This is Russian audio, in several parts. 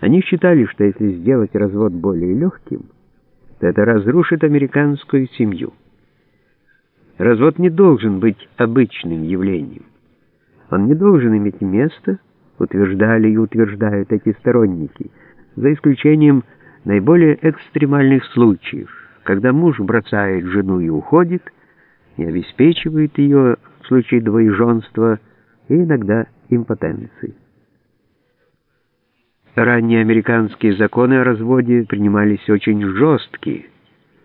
Они считали, что если сделать развод более легким, то это разрушит американскую семью. Развод не должен быть обычным явлением. Он не должен иметь места, утверждали и утверждают эти сторонники, за исключением наиболее экстремальных случаев, когда муж бросает жену и уходит, и обеспечивает ее в случае двоеженства и иногда импотенции. Ранние американские законы о разводе принимались очень жесткие.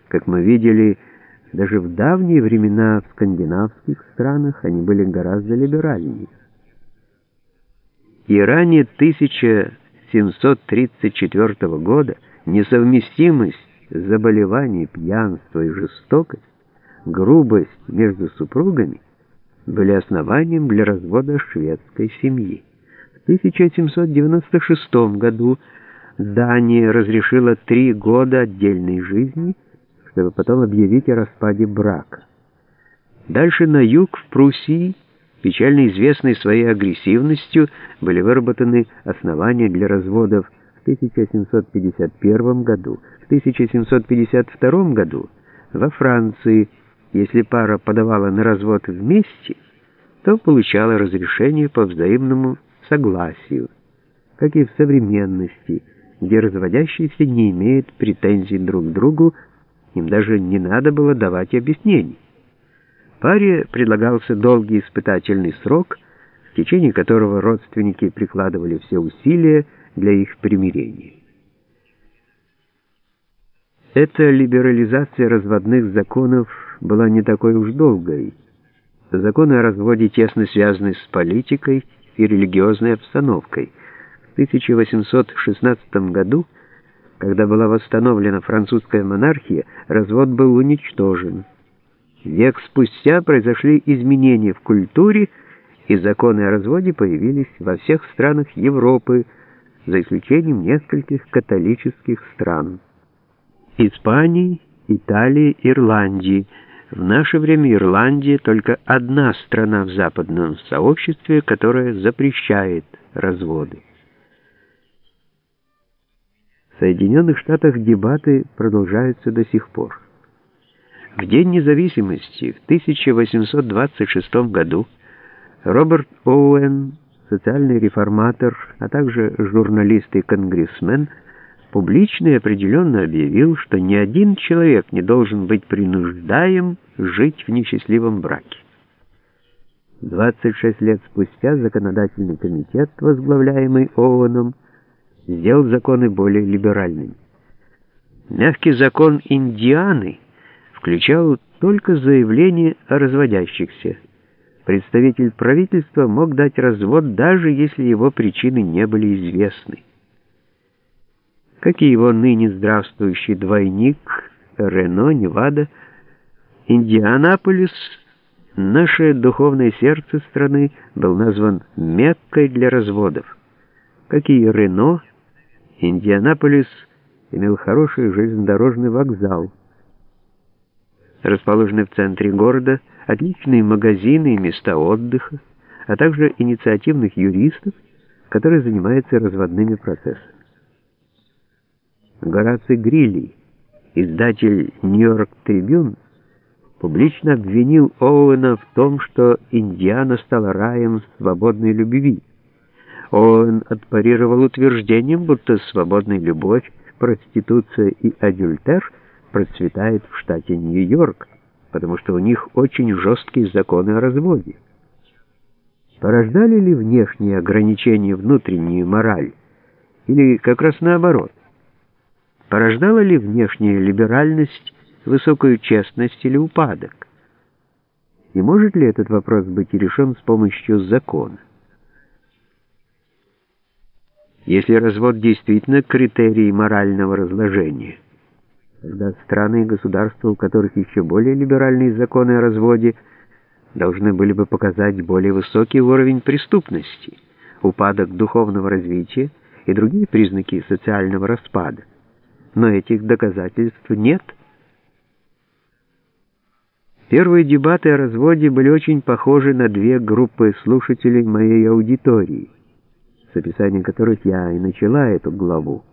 Как мы видели, даже в давние времена в скандинавских странах они были гораздо либеральнее. И ранее 1734 года несовместимость заболеваний, пьянства и жестокость, грубость между супругами были основанием для развода шведской семьи. 1796 году Дания разрешила три года отдельной жизни, чтобы потом объявить о распаде брака. Дальше на юг, в Пруссии, печально известной своей агрессивностью, были выработаны основания для разводов в 1751 году. В 1752 году во Франции, если пара подавала на развод вместе, то получала разрешение по взаимному согласию, как и в современности, где разводящиеся не имеют претензий друг к другу, им даже не надо было давать объяснений. Паре предлагался долгий испытательный срок, в течение которого родственники прикладывали все усилия для их примирения. Эта либерализация разводных законов была не такой уж долгой. Законы о разводе тесно связаны с политикой, и религиозной обстановкой. В 1816 году, когда была восстановлена французская монархия, развод был уничтожен. Век спустя произошли изменения в культуре, и законы о разводе появились во всех странах Европы, за исключением нескольких католических стран. Испании, Италии, Ирландии – в наше время Ирландия только одна страна в западном сообществе, которая запрещает разводы. В Соединенных Штатах дебаты продолжаются до сих пор. В День независимости в 1826 году Роберт Оуэн, социальный реформатор, а также журналист и конгрессмен – публично и определенно объявил, что ни один человек не должен быть принуждаем жить в несчастливом браке. 26 лет спустя законодательный комитет, возглавляемый Оуэном, сделал законы более либеральными. Мягкий закон Индианы включал только заявление о разводящихся. Представитель правительства мог дать развод, даже если его причины не были известны как и его ныне здравствующий двойник Рено, Невада, Индианаполис, наше духовное сердце страны, был назван Меккой для разводов. Как и Рено, Индианаполис имел хороший железнодорожный вокзал, расположенный в центре города, отличные магазины и места отдыха, а также инициативных юристов, которые занимаются разводными процессами. Гораций Грилли, издатель «Нью-Йорк Трибюн», публично обвинил Оуэна в том, что Индиана стала раем свободной любви. Оуэн отпарировал утверждением, будто свободная любовь, проституция и адюльтер процветает в штате Нью-Йорк, потому что у них очень жесткие законы о разводе. Порождали ли внешние ограничения внутреннюю мораль? Или как раз наоборот? Порождала ли внешняя либеральность высокую честность или упадок? И может ли этот вопрос быть решен с помощью закона? Если развод действительно критерий морального разложения, тогда страны и государства, у которых еще более либеральные законы о разводе, должны были бы показать более высокий уровень преступности, упадок духовного развития и другие признаки социального распада но этих доказательств нет. Первые дебаты о разводе были очень похожи на две группы слушателей моей аудитории. с описанием которых я и начала эту главу.